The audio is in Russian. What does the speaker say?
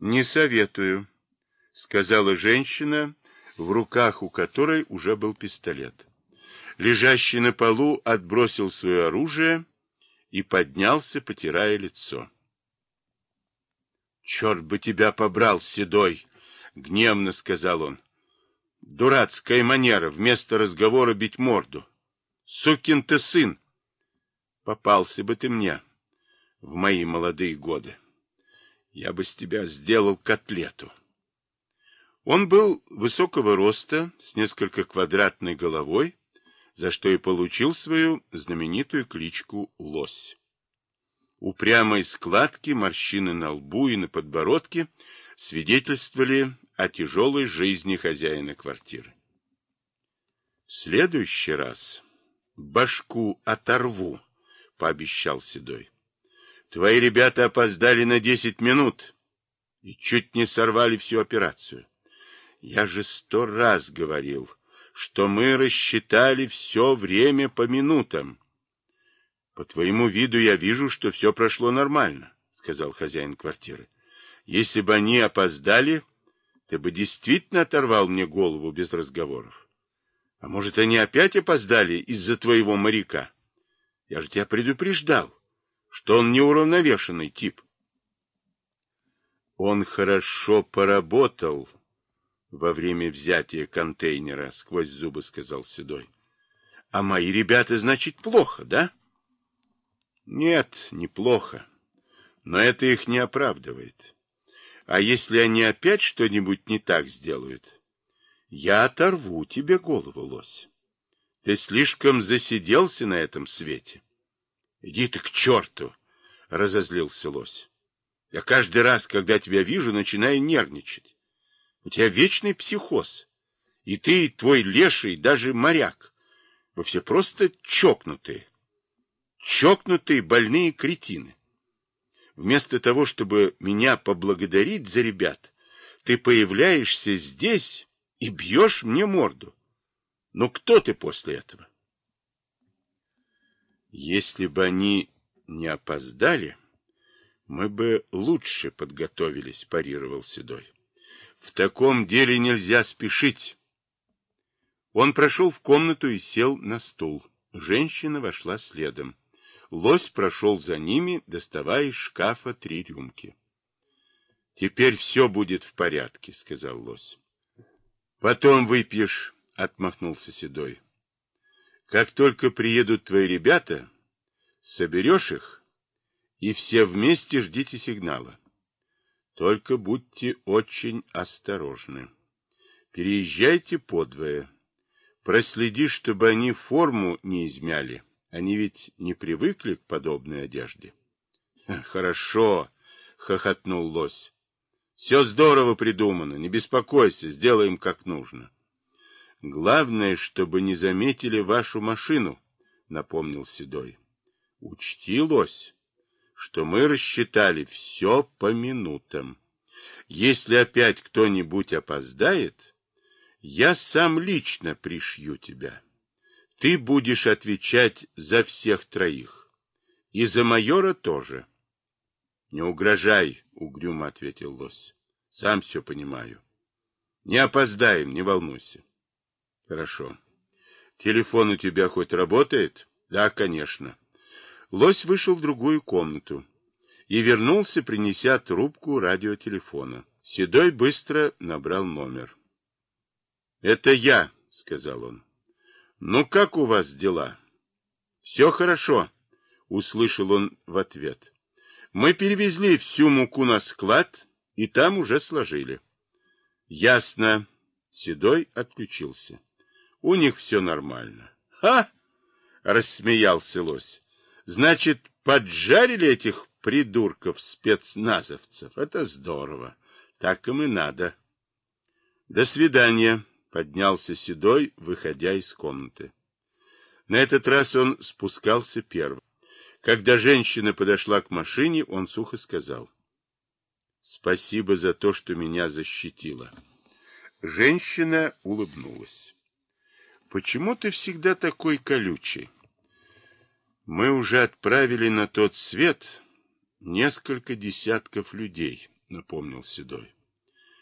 Не советую, сказала женщина, в руках у которой уже был пистолет. Лежащий на полу отбросил свое оружие и поднялся, потирая лицо. «Черт бы тебя побрал, седой!» — гневно сказал он. «Дурацкая манера вместо разговора бить морду. Сукин ты сын! Попался бы ты мне в мои молодые годы. Я бы с тебя сделал котлету». Он был высокого роста, с несколько квадратной головой, за что и получил свою знаменитую кличку Лось. Упрямые складки, морщины на лбу и на подбородке свидетельствовали о тяжелой жизни хозяина квартиры. В следующий раз башку оторву, пообещал Седой. Твои ребята опоздали на десять минут и чуть не сорвали всю операцию. Я же сто раз говорил, что мы рассчитали все время по минутам. По твоему виду я вижу, что все прошло нормально, сказал хозяин квартиры. Если бы они опоздали, ты бы действительно оторвал мне голову без разговоров. А может, они опять опоздали из-за твоего моряка? Я же тебя предупреждал, что он неуравновешенный тип. Он хорошо поработал во время взятия контейнера, сквозь зубы сказал Седой. А мои ребята, значит, плохо, да? Нет, неплохо. Но это их не оправдывает. А если они опять что-нибудь не так сделают, я оторву тебе голову, лось. Ты слишком засиделся на этом свете. Иди ты к черту, разозлился лось. Я каждый раз, когда тебя вижу, начинаю нервничать. У тебя вечный психоз. И ты, и твой леший, даже моряк. Вы все просто чокнутые. Чокнутые больные кретины. Вместо того, чтобы меня поблагодарить за ребят, ты появляешься здесь и бьешь мне морду. Ну кто ты после этого? Если бы они не опоздали, мы бы лучше подготовились, парировал Седой. В таком деле нельзя спешить. Он прошел в комнату и сел на стул. Женщина вошла следом. Лось прошел за ними, доставая из шкафа три рюмки. — Теперь все будет в порядке, — сказал лось. — Потом выпьешь, — отмахнулся Седой. — Как только приедут твои ребята, соберешь их, и все вместе ждите сигнала. Только будьте очень осторожны. Переезжайте подвое. Проследи, чтобы они форму не измяли. Они ведь не привыкли к подобной одежде. — Хорошо, — хохотнул лось. — Все здорово придумано, не беспокойся, сделаем как нужно. — Главное, чтобы не заметили вашу машину, — напомнил Седой. — Учти, лось, что мы рассчитали все по минутам. Если опять кто-нибудь опоздает, я сам лично пришью тебя. Ты будешь отвечать за всех троих. И за майора тоже. — Не угрожай, — угрюмо ответил лось. — Сам все понимаю. Не опоздаем, не волнуйся. — Хорошо. Телефон у тебя хоть работает? — Да, конечно. Лось вышел в другую комнату и вернулся, принеся трубку радиотелефона. Седой быстро набрал номер. — Это я, — сказал он. «Ну, как у вас дела?» «Все хорошо», — услышал он в ответ. «Мы перевезли всю муку на склад, и там уже сложили». «Ясно». Седой отключился. «У них все нормально». «Ха!» — рассмеялся лось. «Значит, поджарили этих придурков-спецназовцев? Это здорово. Так им и надо». «До свидания», поднялся Седой, выходя из комнаты. На этот раз он спускался первым. Когда женщина подошла к машине, он сухо сказал. «Спасибо за то, что меня защитила». Женщина улыбнулась. «Почему ты всегда такой колючий? Мы уже отправили на тот свет несколько десятков людей, напомнил Седой.